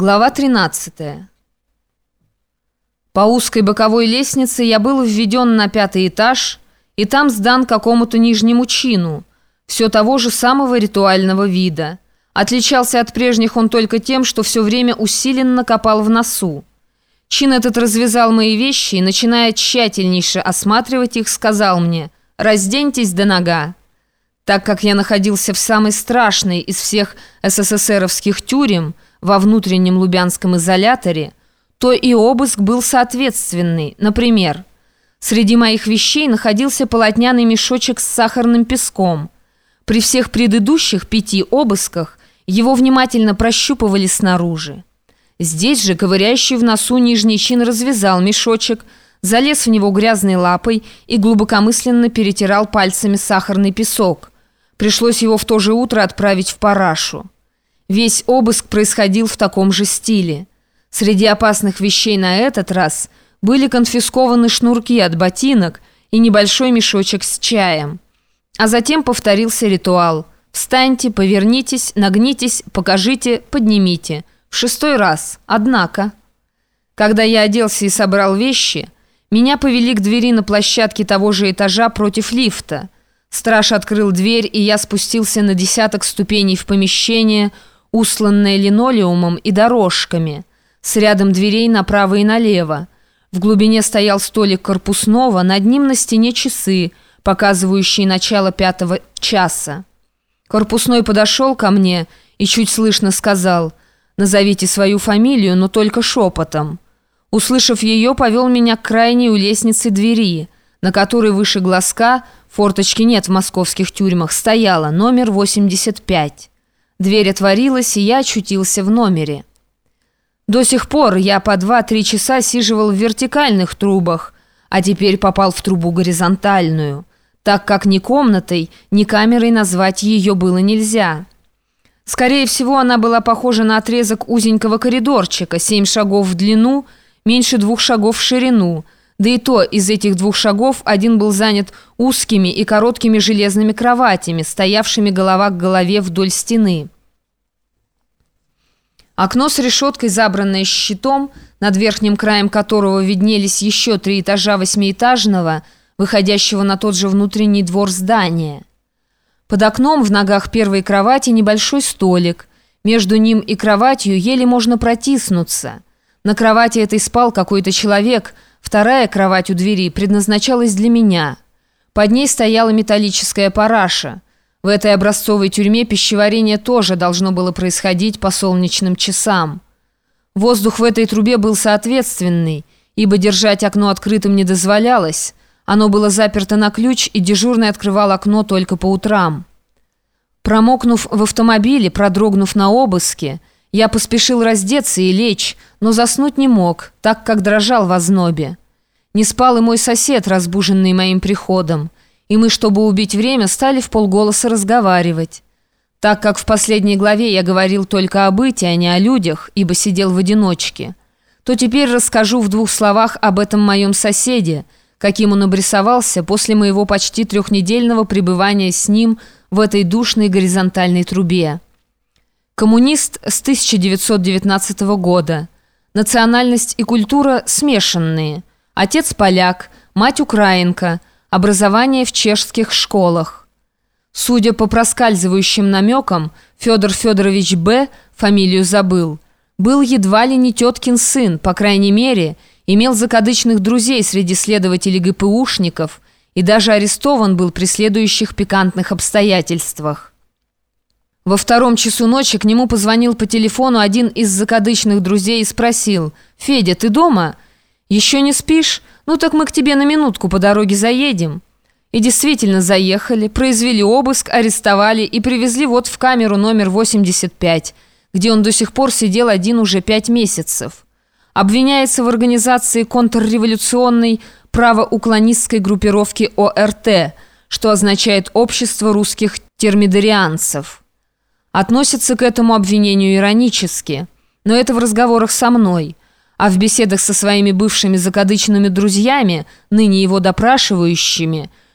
Глава 13. По узкой боковой лестнице я был введен на пятый этаж и там сдан какому-то нижнему чину, все того же самого ритуального вида. Отличался от прежних он только тем, что все время усиленно копал в носу. Чин этот развязал мои вещи и, начиная тщательнейше осматривать их, сказал мне «Разденьтесь до нога». Так как я находился в самой страшной из всех СССРовских тюрем – во внутреннем Лубянском изоляторе, то и обыск был соответственный. Например, среди моих вещей находился полотняный мешочек с сахарным песком. При всех предыдущих пяти обысках его внимательно прощупывали снаружи. Здесь же ковыряющий в носу нижний чин развязал мешочек, залез в него грязной лапой и глубокомысленно перетирал пальцами сахарный песок. Пришлось его в то же утро отправить в парашу. Весь обыск происходил в таком же стиле. Среди опасных вещей на этот раз были конфискованы шнурки от ботинок и небольшой мешочек с чаем. А затем повторился ритуал. «Встаньте, повернитесь, нагнитесь, покажите, поднимите». В шестой раз. Однако... Когда я оделся и собрал вещи, меня повели к двери на площадке того же этажа против лифта. Страж открыл дверь, и я спустился на десяток ступеней в помещение – усланная линолеумом и дорожками, с рядом дверей направо и налево. В глубине стоял столик корпусного, над ним на стене часы, показывающие начало пятого часа. Корпусной подошел ко мне и чуть слышно сказал «Назовите свою фамилию, но только шепотом». Услышав ее, повел меня к крайней у лестницы двери, на которой выше глазка, форточки нет в московских тюрьмах, стояла номер 85. Дверь отворилась, и я очутился в номере. До сих пор я по два-три часа сиживал в вертикальных трубах, а теперь попал в трубу горизонтальную, так как ни комнатой, ни камерой назвать ее было нельзя. Скорее всего, она была похожа на отрезок узенького коридорчика, семь шагов в длину, меньше двух шагов в ширину, да и то из этих двух шагов один был занят узкими и короткими железными кроватями, стоявшими голова к голове вдоль стены. Окно с решеткой, забранное щитом, над верхним краем которого виднелись еще три этажа восьмиэтажного, выходящего на тот же внутренний двор здания. Под окном в ногах первой кровати небольшой столик. Между ним и кроватью еле можно протиснуться. На кровати этой спал какой-то человек, вторая кровать у двери предназначалась для меня. Под ней стояла металлическая параша – в этой образцовой тюрьме пищеварение тоже должно было происходить по солнечным часам. Воздух в этой трубе был соответственный, ибо держать окно открытым не дозволялось. Оно было заперто на ключ, и дежурный открывал окно только по утрам. Промокнув в автомобиле, продрогнув на обыске, я поспешил раздеться и лечь, но заснуть не мог, так как дрожал в ознобе. Не спал и мой сосед, разбуженный моим приходом и мы, чтобы убить время, стали в полголоса разговаривать. Так как в последней главе я говорил только о быте, а не о людях, ибо сидел в одиночке, то теперь расскажу в двух словах об этом моем соседе, каким он обрисовался после моего почти трехнедельного пребывания с ним в этой душной горизонтальной трубе. Коммунист с 1919 года. Национальность и культура смешанные. Отец поляк, мать украинка – Образование в чешских школах. Судя по проскальзывающим намекам, Федор Федорович Б., фамилию забыл, был едва ли не теткин сын, по крайней мере, имел закадычных друзей среди следователей ГПУшников и даже арестован был при следующих пикантных обстоятельствах. Во втором часу ночи к нему позвонил по телефону один из закадычных друзей и спросил «Федя, ты дома? Еще не спишь? «Ну так мы к тебе на минутку по дороге заедем». И действительно заехали, произвели обыск, арестовали и привезли вот в камеру номер 85, где он до сих пор сидел один уже пять месяцев. Обвиняется в организации контрреволюционной правоуклонистской группировки ОРТ, что означает «Общество русских термидорианцев». Относится к этому обвинению иронически, но это в разговорах со мной – а в беседах со своими бывшими закадычными друзьями, ныне его допрашивающими,